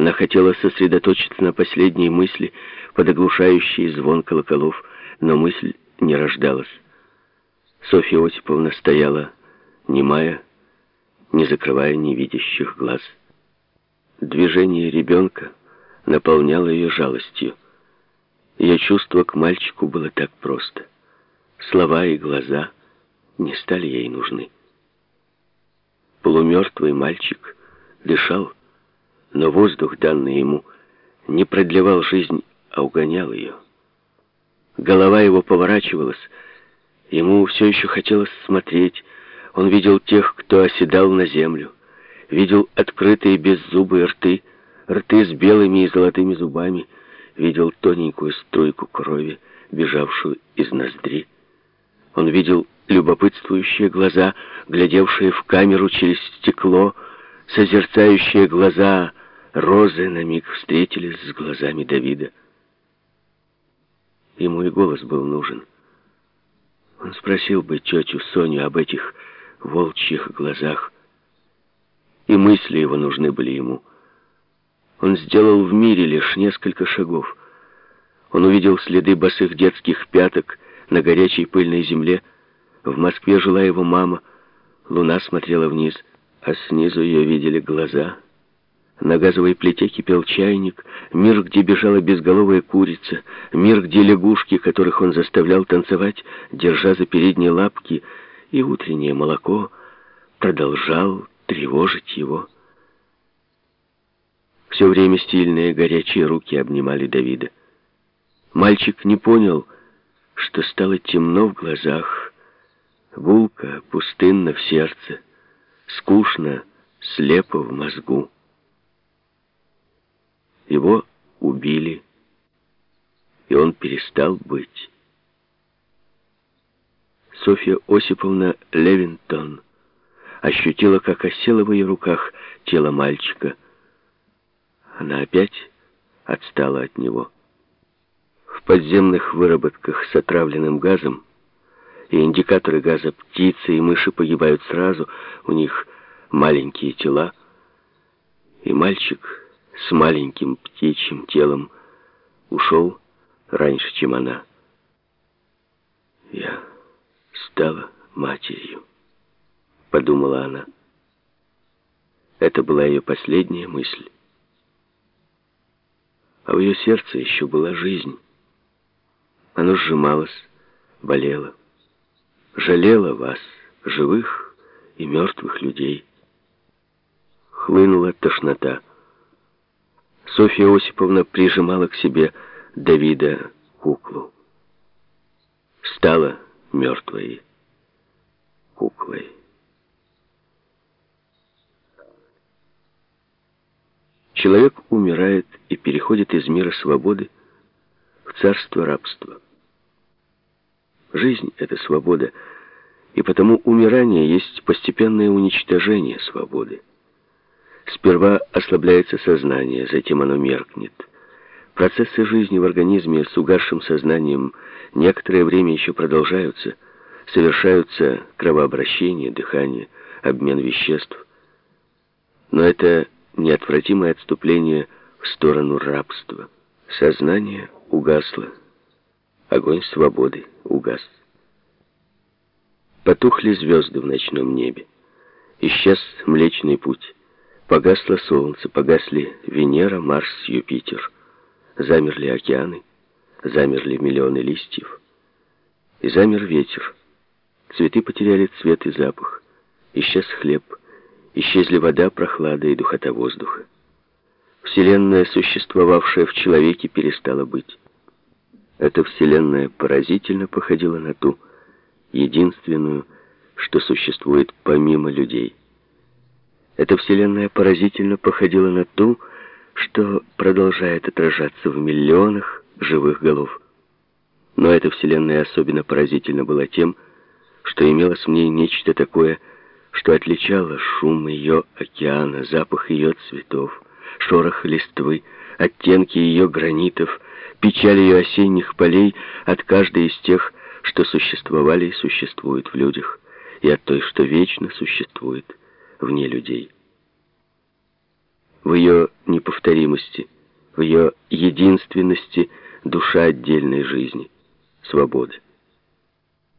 Она хотела сосредоточиться на последней мысли, под оглушающий звон колоколов, но мысль не рождалась. Софья Осиповна стояла, немая, не закрывая невидящих глаз. Движение ребенка наполняло ее жалостью. Ее чувство к мальчику было так просто. Слова и глаза не стали ей нужны. Полумертвый мальчик дышал, но воздух, данный ему, не продлевал жизнь, а угонял ее. Голова его поворачивалась, ему все еще хотелось смотреть. Он видел тех, кто оседал на землю, видел открытые беззубые рты, рты с белыми и золотыми зубами, видел тоненькую струйку крови, бежавшую из ноздри. Он видел любопытствующие глаза, глядевшие в камеру через стекло, созерцающие глаза розы на миг встретились с глазами Давида. Ему и голос был нужен. Он спросил бы тетю Соню об этих волчьих глазах, и мысли его нужны были ему. Он сделал в мире лишь несколько шагов. Он увидел следы босых детских пяток на горячей пыльной земле. В Москве жила его мама. Луна смотрела вниз, а снизу ее видели глаза — на газовой плите кипел чайник, мир, где бежала безголовая курица, мир, где лягушки, которых он заставлял танцевать, держа за передние лапки, и утреннее молоко продолжал тревожить его. Все время стильные горячие руки обнимали Давида. Мальчик не понял, что стало темно в глазах, гулко, пустынно в сердце, скучно, слепо в мозгу. Его убили, и он перестал быть. Софья Осиповна Левинтон ощутила, как осело в ее руках тело мальчика. Она опять отстала от него. В подземных выработках с отравленным газом и индикаторы газа птицы и мыши погибают сразу, у них маленькие тела, и мальчик с маленьким птичьим телом ушел раньше, чем она. «Я стала матерью», — подумала она. Это была ее последняя мысль. А в ее сердце еще была жизнь. Оно сжималось, болело. Жалело вас, живых и мертвых людей. Хлынула тошнота. Софья Осиповна прижимала к себе Давида куклу. Стала мертвой куклой. Человек умирает и переходит из мира свободы в царство рабства. Жизнь — это свобода, и потому умирание есть постепенное уничтожение свободы. Сперва ослабляется сознание, затем оно меркнет. Процессы жизни в организме с угасшим сознанием некоторое время еще продолжаются, совершаются кровообращение, дыхание, обмен веществ. Но это неотвратимое отступление в сторону рабства. Сознание угасло, огонь свободы угас. Потухли звезды в ночном небе. Исчез Млечный Путь. Погасло солнце, погасли Венера, Марс, Юпитер. Замерли океаны, замерли миллионы листьев. И замер ветер. Цветы потеряли цвет и запах. Исчез хлеб, исчезли вода, прохлада и духота воздуха. Вселенная, существовавшая в человеке, перестала быть. Эта вселенная поразительно походила на ту, единственную, что существует помимо людей. Эта вселенная поразительно походила на ту, что продолжает отражаться в миллионах живых голов. Но эта вселенная особенно поразительна была тем, что имелось в ней нечто такое, что отличало шум ее океана, запах ее цветов, шорох листвы, оттенки ее гранитов, печаль ее осенних полей от каждой из тех, что существовали и существуют в людях, и от той, что вечно существует вне людей. в ее неповторимости, в ее единственности душа отдельной жизни, свободы.